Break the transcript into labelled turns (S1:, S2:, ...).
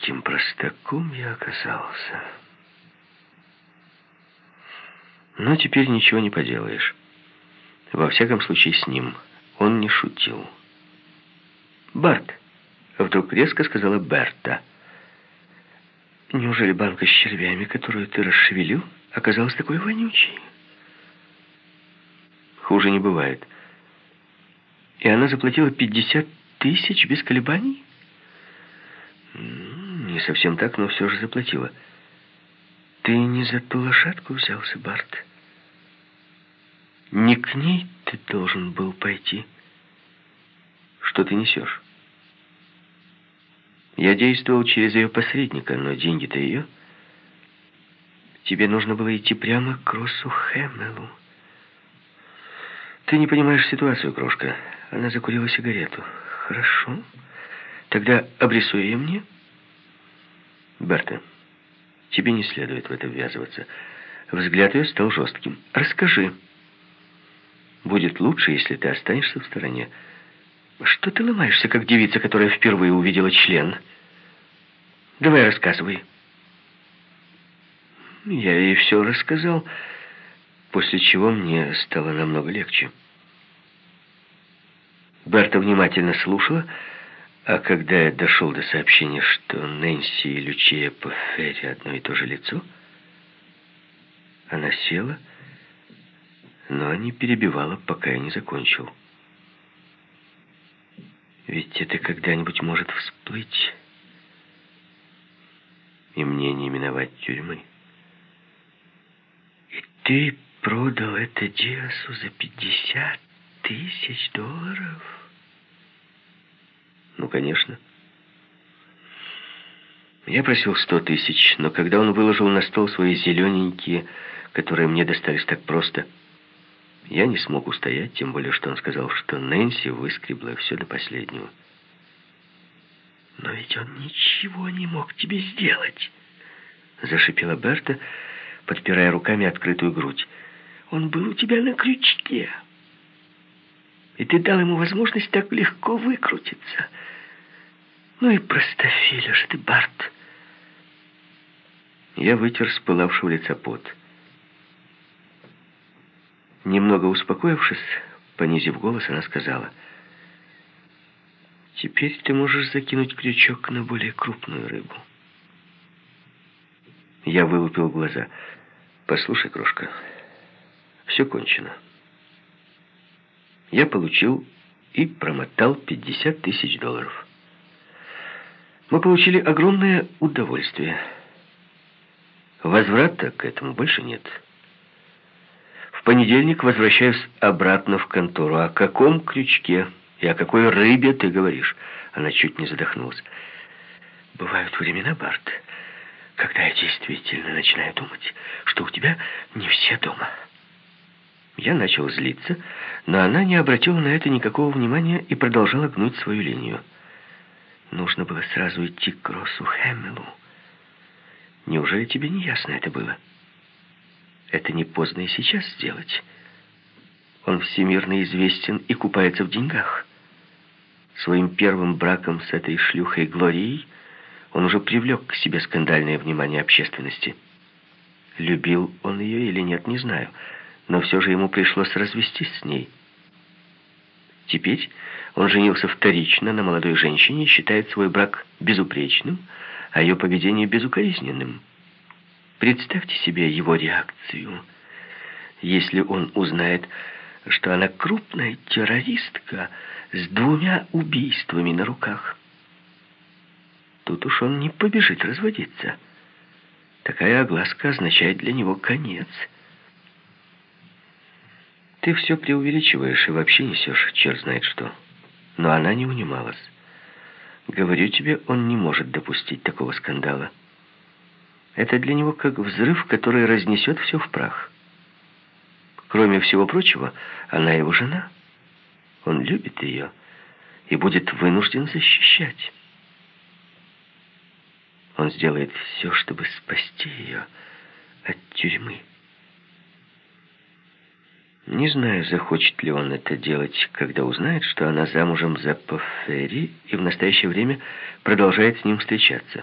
S1: каким простаком я оказался. Но теперь ничего не поделаешь. Во всяком случае, с ним он не шутил. «Барт!» — вдруг резко сказала Берта. «Неужели банка с червями, которую ты расшевелил, оказалась такой вонючей?» «Хуже не бывает. И она заплатила 50 тысяч без колебаний?» «Не совсем так, но все же заплатила». «Ты не за ту лошадку взялся, Барт?» Не к ней ты должен был пойти. Что ты несешь? Я действовал через ее посредника, но деньги-то ее. Тебе нужно было идти прямо к Россу Хэмелу. Ты не понимаешь ситуацию, крошка. Она закурила сигарету. Хорошо. Тогда обрисуй ее мне. Берта, тебе не следует в это ввязываться. Взгляд ее стал жестким. Расскажи. Будет лучше, если ты останешься в стороне. Что ты ломаешься, как девица, которая впервые увидела член? Давай рассказывай. Я ей все рассказал, после чего мне стало намного легче. Берта внимательно слушала, а когда я дошел до сообщения, что Нэнси и Лючия по Ферри одно и то же лицо, она села но не перебивала, пока я не закончил. Ведь это когда-нибудь может всплыть, и мне не миновать тюрьмы. И ты продал это Диасу за пятьдесят тысяч долларов? Ну, конечно. Я просил сто тысяч, но когда он выложил на стол свои зелененькие, которые мне достались так просто, я не смог устоять, тем более, что он сказал, что Нэнси выскребла все до последнего. «Но ведь он ничего не мог тебе сделать!» Зашипела Берта, подпирая руками открытую грудь. «Он был у тебя на крючке, и ты дал ему возможность так легко выкрутиться. Ну и простофиля же ты, Барт!» Я вытер с пылавшего лица пот. Немного успокоившись, понизив голос, она сказала, «Теперь ты можешь закинуть крючок на более крупную рыбу». Я вылупил глаза. «Послушай, крошка, все кончено. Я получил и промотал 50 тысяч долларов. Мы получили огромное удовольствие. Возврата к этому больше нет». В понедельник возвращаюсь обратно в контору. О каком крючке и о какой рыбе ты говоришь? Она чуть не задохнулась. Бывают времена, Барт, когда я действительно начинаю думать, что у тебя не все дома. Я начал злиться, но она не обратила на это никакого внимания и продолжала гнуть свою линию. Нужно было сразу идти к Россу Хэмилу. Неужели тебе не ясно это было? — это не поздно и сейчас сделать. Он всемирно известен и купается в деньгах. Своим первым браком с этой шлюхой Глорией он уже привлек к себе скандальное внимание общественности. Любил он ее или нет, не знаю, но все же ему пришлось развестись с ней. Теперь он женился вторично на молодой женщине считает свой брак безупречным, а ее поведение безукоризненным. Представьте себе его реакцию, если он узнает, что она крупная террористка с двумя убийствами на руках. Тут уж он не побежит разводиться. Такая огласка означает для него конец. Ты все преувеличиваешь и вообще несешь черт знает что. Но она не унималась. Говорю тебе, он не может допустить такого скандала. Это для него как взрыв, который разнесет все в прах. Кроме всего прочего, она его жена. Он любит ее и будет вынужден защищать. Он сделает все, чтобы спасти ее от тюрьмы. Не знаю, захочет ли он это делать, когда узнает, что она замужем за Пофери и в настоящее время продолжает с ним встречаться.